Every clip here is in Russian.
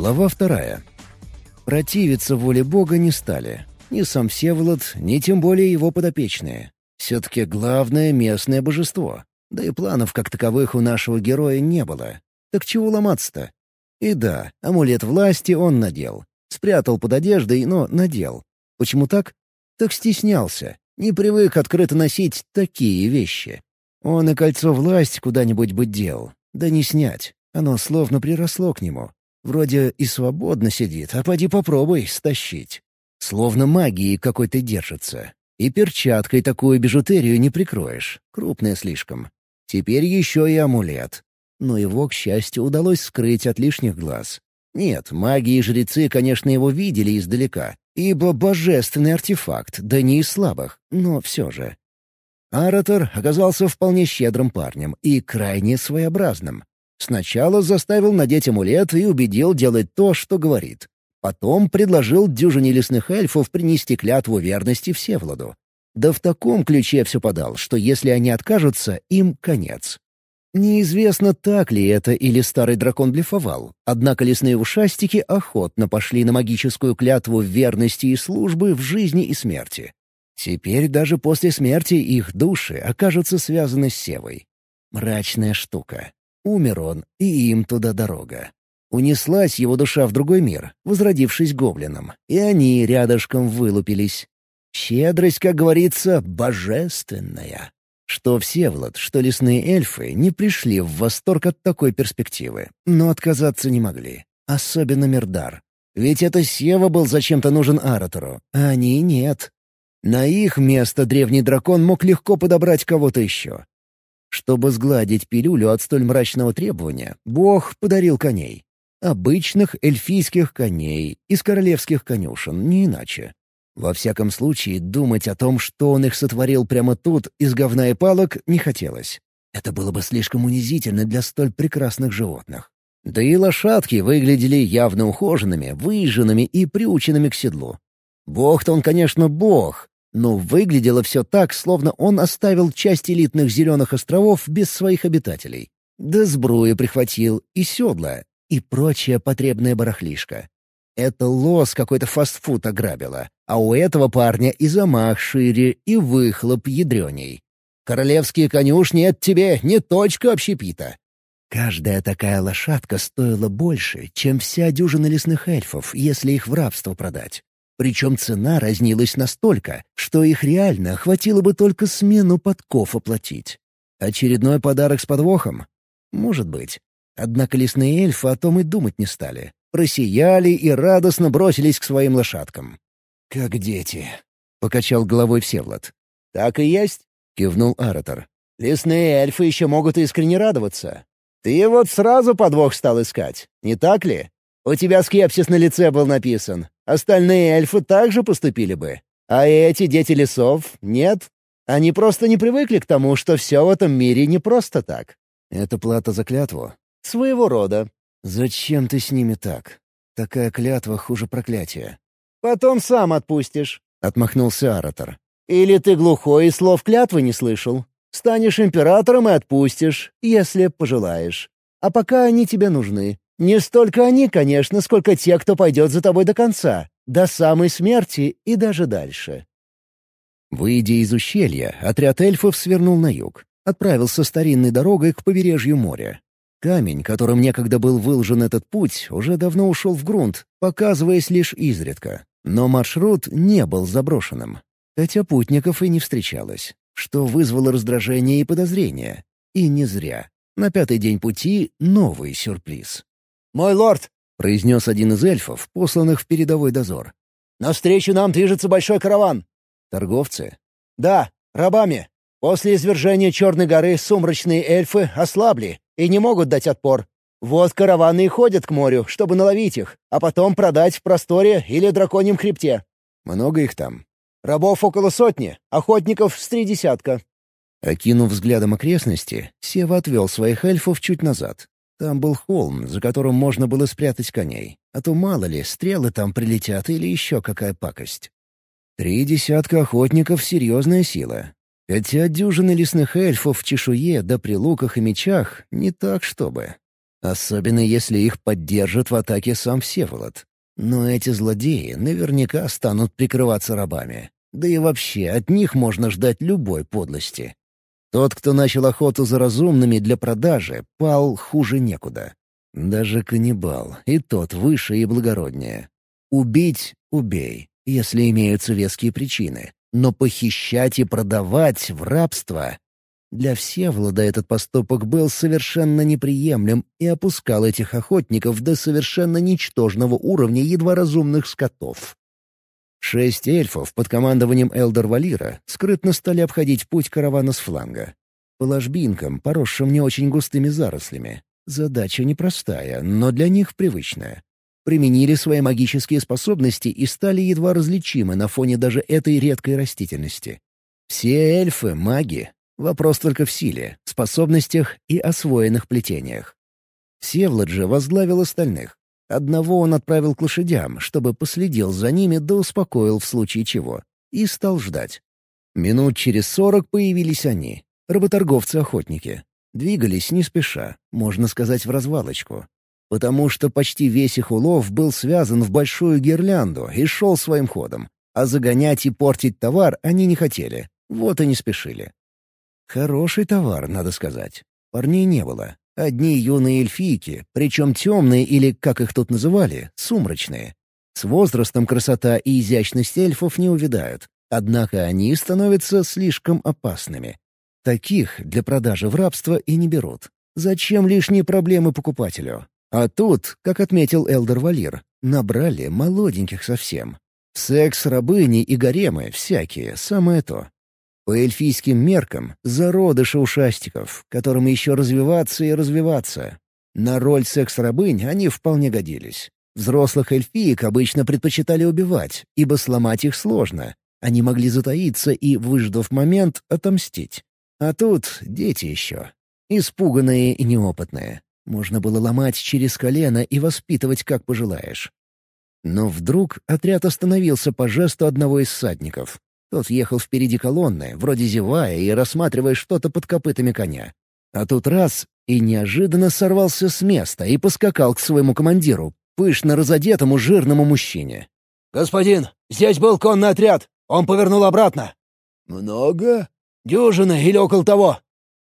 Глава вторая. Противиться воле Бога не стали. Ни сам Всеволод, ни тем более его подопечные. Все-таки главное местное божество. Да и планов как таковых у нашего героя не было. Так чего ломаться-то? И да, амулет власти он надел. Спрятал под одеждой, но надел. Почему так? Так стеснялся. Не привык открыто носить такие вещи. Он и кольцо власть куда-нибудь бы дел. Да не снять. Оно словно приросло к нему. Вроде и свободно сидит, а поди попробуй стащить. Словно магией какой-то держится. И перчаткой такую бижутерию не прикроешь. Крупная слишком. Теперь еще и амулет. Но его, к счастью, удалось скрыть от лишних глаз. Нет, маги и жрецы, конечно, его видели издалека, ибо божественный артефакт, да не из слабых, но все же. Аратор оказался вполне щедрым парнем и крайне своеобразным. Сначала заставил надеть амулет и убедил делать то, что говорит. Потом предложил дюжине лесных эльфов принести клятву верности Всевладу. Да в таком ключе все подал, что если они откажутся, им конец. Неизвестно, так ли это или старый дракон блефовал, однако лесные ушастики охотно пошли на магическую клятву верности и службы в жизни и смерти. Теперь даже после смерти их души окажутся связаны с Севой. Мрачная штука. Умер он, и им туда дорога. Унеслась его душа в другой мир, возродившись гоблином, и они рядышком вылупились. Щедрость, как говорится, божественная. Что Всеволод, что лесные эльфы не пришли в восторг от такой перспективы, но отказаться не могли. Особенно Мирдар. Ведь это Сева был зачем-то нужен Аратору, а они нет. На их место древний дракон мог легко подобрать кого-то еще. Чтобы сгладить пилюлю от столь мрачного требования, Бог подарил коней. Обычных эльфийских коней из королевских конюшен, не иначе. Во всяком случае, думать о том, что он их сотворил прямо тут, из говна и палок, не хотелось. Это было бы слишком унизительно для столь прекрасных животных. Да и лошадки выглядели явно ухоженными, выезженными и приученными к седлу. Бог-то он, конечно, бог, но выглядело все так, словно он оставил часть элитных зеленых островов без своих обитателей. Да сбрую прихватил, и седла, и прочая потребная барахлишка. Это лос какой-то фастфуд ограбила, а у этого парня и замах шире, и выхлоп ядреней. Королевские конюшни — это тебе не точка общепита. Каждая такая лошадка стоила больше, чем вся дюжина лесных эльфов, если их в рабство продать. Причем цена разнилась настолько, что их реально хватило бы только смену подков оплатить. Очередной подарок с подвохом? Может быть. Однако лесные эльфы о том и думать не стали. Просияли и радостно бросились к своим лошадкам. «Как дети», — покачал головой Всевлад. «Так и есть», — кивнул Аратор. «Лесные эльфы еще могут искренне радоваться. Ты вот сразу подвох стал искать, не так ли? У тебя скепсис на лице был написан. Остальные эльфы также поступили бы. А эти дети лесов — нет. Они просто не привыкли к тому, что все в этом мире не просто так. Это плата за клятву? Своего рода. Зачем ты с ними так? Такая клятва хуже проклятия. Потом сам отпустишь, — отмахнулся Аратор. Или ты глухой и слов клятвы не слышал. Станешь императором и отпустишь, если пожелаешь. А пока они тебе нужны. Не столько они, конечно, сколько те, кто пойдет за тобой до конца, до самой смерти и даже дальше. Выйдя из ущелья, отряд эльфов свернул на юг. Отправился старинной дорогой к побережью моря. Камень, которым некогда был выложен этот путь, уже давно ушел в грунт, показываясь лишь изредка. Но маршрут не был заброшенным. Хотя путников и не встречалось, что вызвало раздражение и подозрение. И не зря. На пятый день пути — новый сюрприз. «Мой лорд!» — произнес один из эльфов, посланных в передовой дозор. «Навстречу нам движется большой караван!» «Торговцы?» «Да, рабами. После извержения Черной горы сумрачные эльфы ослабли и не могут дать отпор. Вот караваны и ходят к морю, чтобы наловить их, а потом продать в просторе или драконьем хребте». «Много их там?» «Рабов около сотни, охотников с три десятка». Окинув взглядом окрестности, Сева отвел своих эльфов чуть назад, там был холм, за которым можно было спрятать коней. А то, мало ли, стрелы там прилетят или еще какая пакость. Три десятка охотников — серьезная сила. Хотя дюжины лесных эльфов в чешуе да при луках и мечах — не так чтобы. Особенно если их поддержит в атаке сам Всеволод. Но эти злодеи наверняка станут прикрываться рабами. Да и вообще, от них можно ждать любой подлости. Тот, кто начал охоту за разумными для продажи, пал хуже некуда. Даже каннибал, и тот выше и благороднее. Убить — убей, если имеются веские причины. Но похищать и продавать в рабство... Для Всеволода этот поступок был совершенно неприемлем и опускал этих охотников до совершенно ничтожного уровня едва разумных скотов. Шесть эльфов под командованием Элдор Валира скрытно стали обходить путь каравана с фланга. По ложбинкам, поросшим не очень густыми зарослями. Задача непростая, но для них привычная. Применили свои магические способности и стали едва различимы на фоне даже этой редкой растительности. Все эльфы — маги. Вопрос только в силе, способностях и освоенных плетениях. Севлад же возглавил остальных. Одного он отправил к лошадям, чтобы последил за ними да успокоил в случае чего. И стал ждать. Минут через сорок появились они. Работорговцы-охотники. Двигались не спеша, можно сказать, в развалочку. Потому что почти весь их улов был связан в большую гирлянду и шел своим ходом. А загонять и портить товар они не хотели. Вот и не спешили. Хороший товар, надо сказать. Парней не было. Одни юные эльфийки, причем темные или, как их тут называли, сумрачные. С возрастом красота и изящность эльфов не увядают, однако они становятся слишком опасными. Таких для продажи в рабство и не берут. Зачем лишние проблемы покупателю? А тут, как отметил Элдер Валир, набрали молоденьких совсем. Секс, рабыни и гаремы всякие, самое то. По эльфийским меркам — зародыши ушастиков, которым еще развиваться и развиваться. На роль секс-рабынь они вполне годились. Взрослых эльфиек обычно предпочитали убивать, ибо сломать их сложно. Они могли затаиться и, выждав момент, отомстить. А тут дети еще. Испуганные и неопытные. Можно было ломать через колено и воспитывать, как пожелаешь. Но вдруг отряд остановился по жесту одного из садников. Тот ехал впереди колонны, вроде зевая и рассматривая что-то под копытами коня. А тут раз — и неожиданно сорвался с места и поскакал к своему командиру, пышно разодетому жирному мужчине. «Господин, здесь был конный отряд. Он повернул обратно». «Много?» «Дюжина или около того».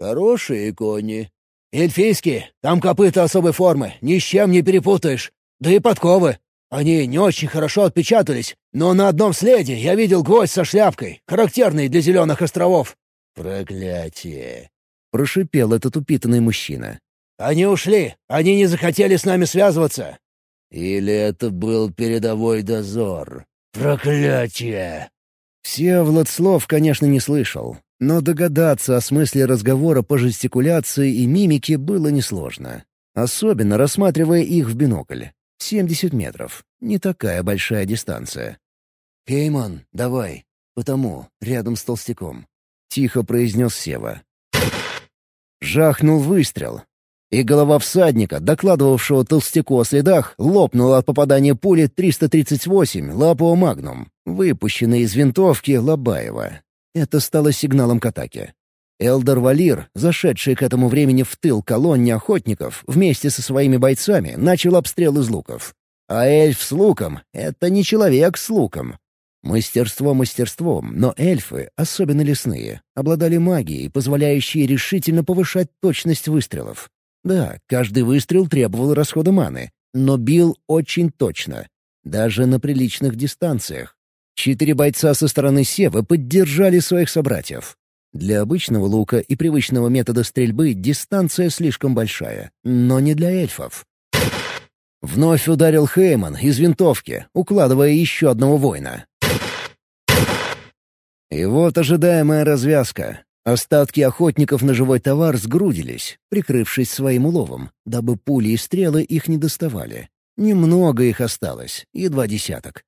«Хорошие кони». «Эльфийские. Там копыта особой формы. Ни с чем не перепутаешь. Да и подковы. Они не очень хорошо отпечатались, но на одном следе я видел гвоздь со шляпкой, характерный для Зеленых островов». «Проклятие!» — прошипел этот упитанный мужчина. «Они ушли. Они не захотели с нами связываться». «Или это был передовой дозор? Проклятие!» Всеволод слов, конечно, не слышал, но догадаться о смысле разговора по жестикуляции и мимике было несложно. Особенно рассматривая их в бинокль. 70 метров. Не такая большая дистанция. «Кейман, давай. Потому, рядом с толстяком», — тихо произнес Сева. Жахнул выстрел. И голова всадника, докладывавшего толстяку о следах, лопнула от попадания пули 338 Лапо Магнум, выпущенной из винтовки Лобаева. Это стало сигналом к атаке. Элдор Валир, зашедший к этому времени в тыл колонне охотников, вместе со своими бойцами начал обстрел из луков. А эльф с луком — это не человек с луком. Мастерство мастерством, но эльфы, особенно лесные, обладали магией, позволяющей решительно повышать точность выстрелов. Да, каждый выстрел требовал расхода маны, но бил очень точно, даже на приличных дистанциях. Четыре бойца со стороны Севы поддержали своих собратьев. Для обычного лука и привычного метода стрельбы дистанция слишком большая, но не для эльфов. Вновь ударил Хейман из винтовки, укладывая еще одного воина. И вот ожидаемая развязка. Остатки охотников на живой товар сгрудились, прикрывшись своим уловом, дабы пули и стрелы их не доставали. Немного их осталось, едва десяток.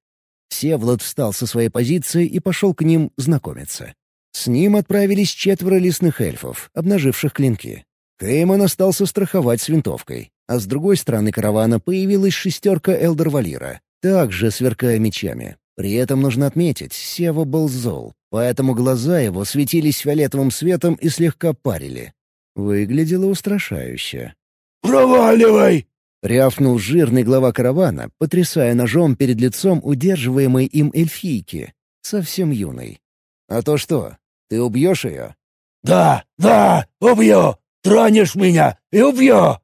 Севлад встал со своей позиции и пошел к ним знакомиться. С ним отправились четверо лесных эльфов, обнаживших клинки. Хейман остался страховать с винтовкой, а с другой стороны каравана появилась шестерка Элдервалира, также сверкая мечами. При этом нужно отметить, Сева был зол, поэтому глаза его светились фиолетовым светом и слегка парили. Выглядело устрашающе. проваливай!» Рявкнул жирный глава каравана, потрясая ножом перед лицом удерживаемой им эльфийки, совсем юной. «А то что, ты убьешь ее?» «Да, да, убью! Тронешь меня и убью!»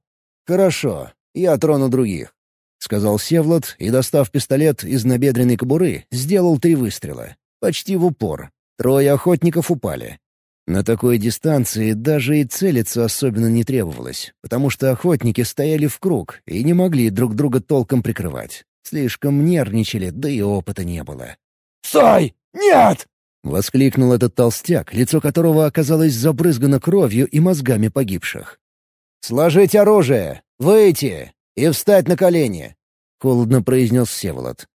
«Хорошо, я трону других», — сказал Севлот и, достав пистолет из набедренной кобуры, сделал три выстрела. Почти в упор. Трое охотников упали. На такой дистанции даже и целиться особенно не требовалось, потому что охотники стояли в круг и не могли друг друга толком прикрывать. Слишком нервничали, да и опыта не было. «Стой! Нет!» — воскликнул этот толстяк, лицо которого оказалось забрызгано кровью и мозгами погибших. «Сложить оружие! Выйти! И встать на колени!» — холодно произнес Всеволод.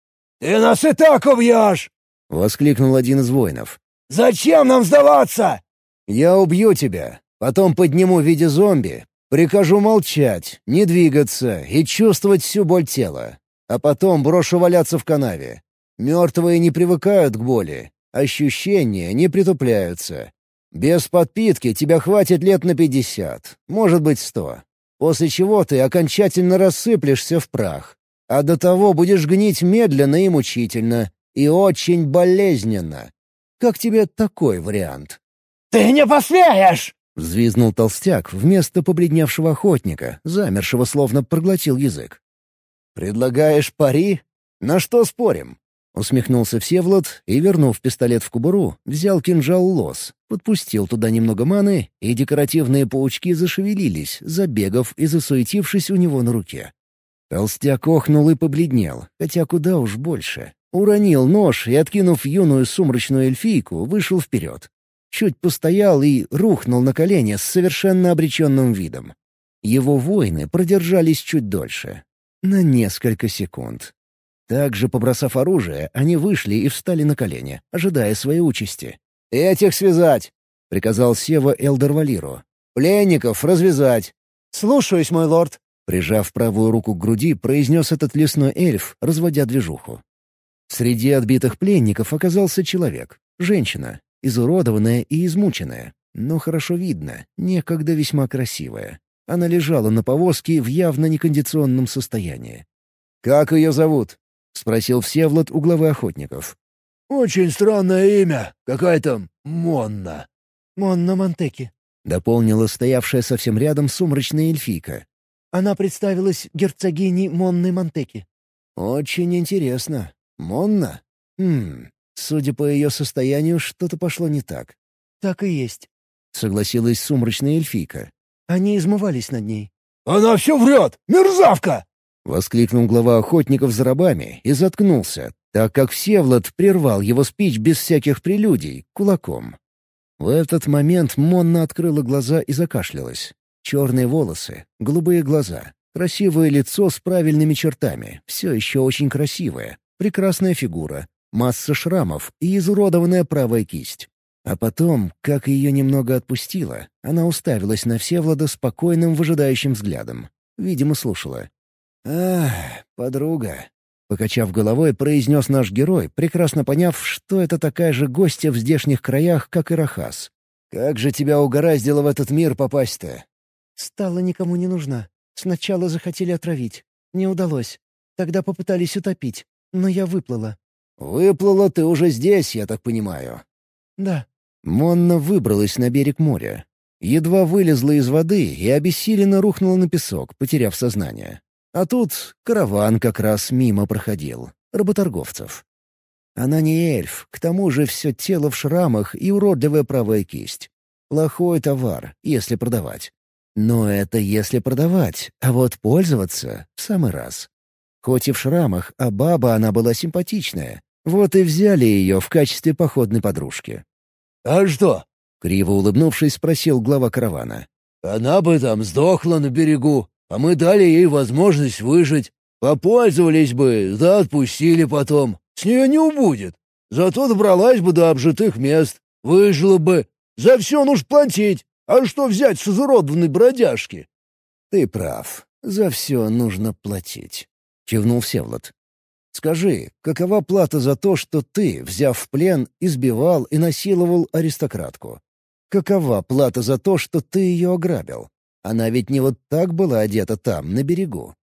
«Ты нас и так убьешь!» — воскликнул один из воинов. «Зачем нам сдаваться?» «Я убью тебя, потом подниму в виде зомби, прикажу молчать, не двигаться и чувствовать всю боль тела, а потом брошу валяться в канаве. Мертвые не привыкают к боли, ощущения не притупляются. Без подпитки тебя хватит лет на пятьдесят, может быть сто, после чего ты окончательно рассыплешься в прах, а до того будешь гнить медленно и мучительно, и очень болезненно. Как тебе такой вариант?» «Ты не посмеешь!» — взвизнул толстяк вместо побледневшего охотника, замершего словно проглотил язык. «Предлагаешь пари? На что спорим?» Усмехнулся Всеволод и, вернув пистолет в кобуру, взял кинжал лос, подпустил туда немного маны, и декоративные паучки зашевелились, забегав и засуетившись у него на руке. Толстяк охнул и побледнел, хотя куда уж больше. Уронил нож и, откинув юную сумрачную эльфийку, вышел вперед. Чуть постоял и рухнул на колени с совершенно обреченным видом. Его воины продержались чуть дольше. На несколько секунд. Также, побросав оружие, они вышли и встали на колени, ожидая своей участи. «Этих связать!» — приказал Сева Элдервалиру. «Пленников развязать!» «Слушаюсь, мой лорд!» Прижав правую руку к груди, произнес этот лесной эльф, разводя движуху. Среди отбитых пленников оказался человек, женщина, изуродованная и измученная, но хорошо видно, некогда весьма красивая. Она лежала на повозке в явно некондиционном состоянии. «Как ее зовут?» — спросил Всевлад у главы охотников. «Очень странное имя. Какая-то Монна». «Монна Монтеки», — дополнила стоявшая совсем рядом сумрачная эльфийка. «Она представилась герцогиней Монны Монтеки». «Очень интересно. Монна? Хм, судя по ее состоянию, что-то пошло не так. «Так и есть», — согласилась сумрачная эльфийка. «Они измывались над ней». «Она все врет! Мерзавка!» — воскликнул глава охотников за рабами и заткнулся, так как Всевлад прервал его спич без всяких прелюдий, кулаком. В этот момент Монна открыла глаза и закашлялась. Черные волосы, голубые глаза, красивое лицо с правильными чертами, все еще очень красивое, прекрасная фигура, масса шрамов и изуродованная правая кисть. А потом, как ее немного отпустило, она уставилась на Всевлада спокойным выжидающим взглядом. Видимо, слушала. «Ах, подруга», — покачав головой, произнес наш герой, прекрасно поняв, что это такая же гостья в здешних краях, как и Рахас. «Как же тебя угораздило в этот мир попасть-то?» «Стала никому не нужна. Сначала захотели отравить. Не удалось. Тогда попытались утопить но я выплыла». «Выплыла ты уже здесь, я так понимаю». «Да». Монна выбралась на берег моря. Едва вылезла из воды и обессиленно рухнула на песок, потеряв сознание. А тут караван как раз мимо проходил. Работорговцев. Она не эльф, к тому же все тело в шрамах и уродливая правая кисть. Плохой товар, если продавать. Но это если продавать, а вот пользоваться — в самый раз. Хоть и в шрамах, а баба она была симпатичная. Вот и взяли ее в качестве походной подружки. «А что?» — криво улыбнувшись, спросил глава каравана. «Она бы там сдохла на берегу, а мы дали ей возможность выжить. Попользовались бы, да отпустили потом. С нее не убудет. Зато добралась бы до обжитых мест, выжила бы. За все нужно платить. А что взять с изуродованной бродяжки?» «Ты прав. За все нужно платить» кивнул Всевлад. «Скажи, какова плата за то, что ты, взяв в плен, избивал и насиловал аристократку? Какова плата за то, что ты ее ограбил?» Она ведь не вот так была одета там, на берегу.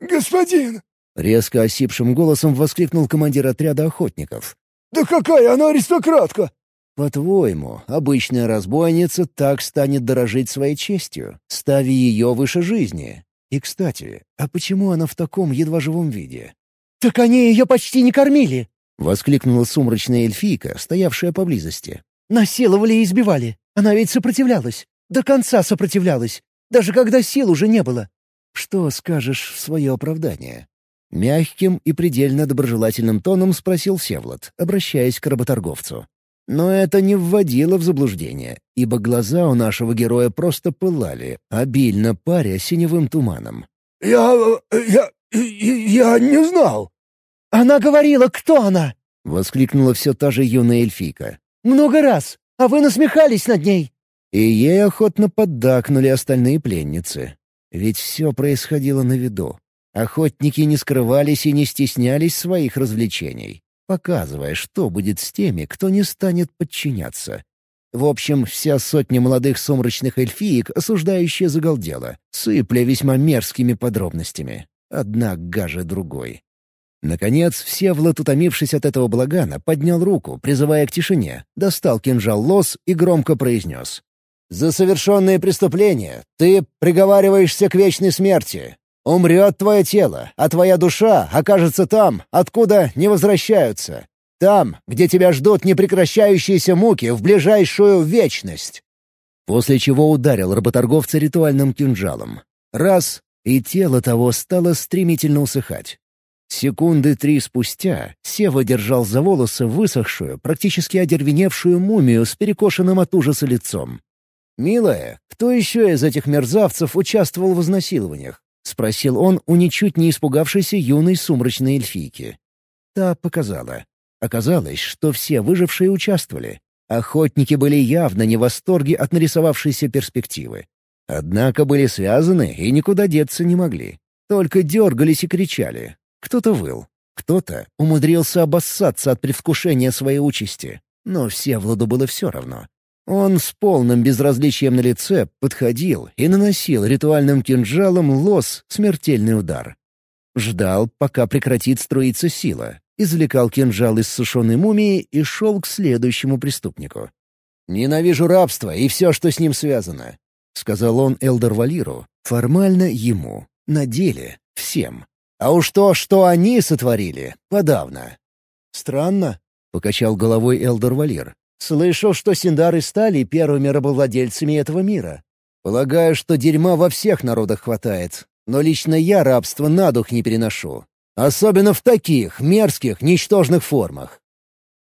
«Господин!» — резко осипшим голосом воскликнул командир отряда охотников. «Да какая она аристократка!» «По-твоему, обычная разбойница так станет дорожить своей честью, ставя ее выше жизни? И, кстати, а почему она в таком едва живом виде?» «Так они ее почти не кормили!» — воскликнула сумрачная эльфийка, стоявшая поблизости. «Насиловали и избивали. Она ведь сопротивлялась. До конца сопротивлялась. Даже когда сил уже не было. Что скажешь в свое оправдание?» Мягким и предельно доброжелательным тоном спросил Севлад, обращаясь к работорговцу. Но это не вводило в заблуждение, ибо глаза у нашего героя просто пылали, обильно паря синевым туманом. «Я... я... я не знал!» «Она говорила, кто она!» — воскликнула все та же юная эльфийка. «Много раз, а вы насмехались над ней!» И ей охотно поддакнули остальные пленницы. Ведь все происходило на виду. Охотники не скрывались и не стеснялись своих развлечений, показывая, что будет с теми, кто не станет подчиняться. В общем, вся сотня молодых сумрачных эльфиек, осуждающая загалдела, сыпля весьма мерзкими подробностями. Одна гаже другой. Наконец, Всеволод, утомившись от этого благана, поднял руку, призывая к тишине, достал кинжал лос и громко произнес. «За совершенные преступления ты приговариваешься к вечной смерти. Умрет твое тело, а твоя душа окажется там, откуда не возвращаются. Там, где тебя ждут непрекращающиеся муки в ближайшую вечность». После чего ударил работорговца ритуальным кинжалом. Раз — и тело того стало стремительно усыхать. Секунды три спустя Сева держал за волосы высохшую, практически одервеневшую мумию с перекошенным от ужаса лицом. «Милая, кто еще из этих мерзавцев участвовал в изнасилованиях?» — спросил он у ничуть не испугавшейся юной сумрачной эльфийки. Та показала. Оказалось, что все выжившие участвовали. Охотники были явно не в восторге от нарисовавшейся перспективы. Однако были связаны и никуда деться не могли. Только дергались и кричали, кто-то выл, кто-то умудрился обоссаться от предвкушения своей участи. Но Всевладу было все равно. Он с полным безразличием на лице подходил и наносил ритуальным кинжалом лос смертельный удар. Ждал, пока прекратит струиться сила, извлекал кинжал из сушеной мумии и шел к следующему преступнику. «Ненавижу рабство и все, что с ним связано», — сказал он Элдор Валиру, формально ему, на деле — всем. А уж то, что они сотворили, подавно. «Странно», — покачал головой Элдор Валир. «Слышал, что Синдары стали первыми рабовладельцами этого мира. Полагаю, что дерьма во всех народах хватает, но лично я рабство на дух не переношу. Особенно в таких мерзких, ничтожных формах».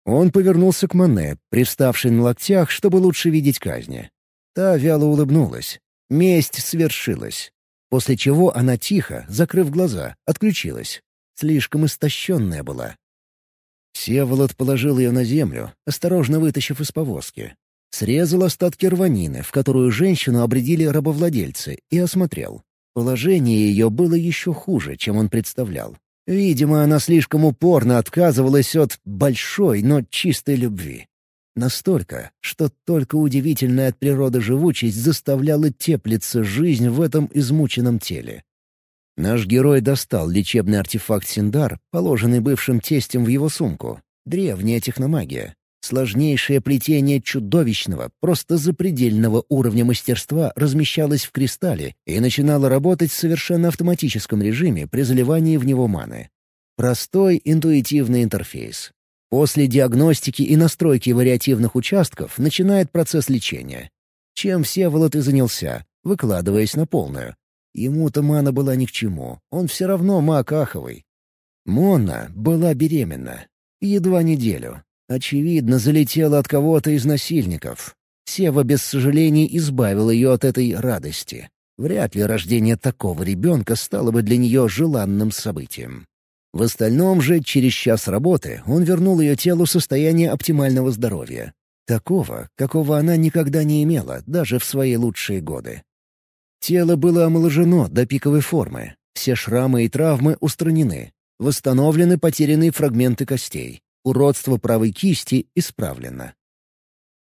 Он повернулся к Мане, приставшей на локтях, чтобы лучше видеть казни. Та вяло улыбнулась. Месть свершилась после чего она тихо, закрыв глаза, отключилась. Слишком истощенная была. Всеволод положил ее на землю, осторожно вытащив из повозки. Срезал остатки рванины, в которую женщину обредили рабовладельцы, и осмотрел. Положение ее было еще хуже, чем он представлял. Видимо, она слишком упорно отказывалась от большой, но чистой любви. Настолько, что только удивительная от природы живучесть заставляла теплиться жизнь в этом измученном теле. Наш герой достал лечебный артефакт Синдар, положенный бывшим тестем в его сумку. Древняя техномагия. Сложнейшее плетение чудовищного, просто запредельного уровня мастерства размещалось в кристалле и начинало работать в совершенно автоматическом режиме при заливании в него маны. Простой интуитивный интерфейс. После диагностики и настройки вариативных участков начинает процесс лечения. Чем Всеволод и занялся, выкладываясь на полную. Ему-то мана была ни к чему, он все равно маг Аховый. Мона была беременна. Едва неделю. Очевидно, залетела от кого-то из насильников. Сева без сожалений избавил ее от этой радости. Вряд ли рождение такого ребенка стало бы для нее желанным событием. В остальном же, через час работы, он вернул ее телу состояние оптимального здоровья. Такого, какого она никогда не имела, даже в свои лучшие годы. Тело было омоложено до пиковой формы. Все шрамы и травмы устранены. Восстановлены потерянные фрагменты костей. Уродство правой кисти исправлено.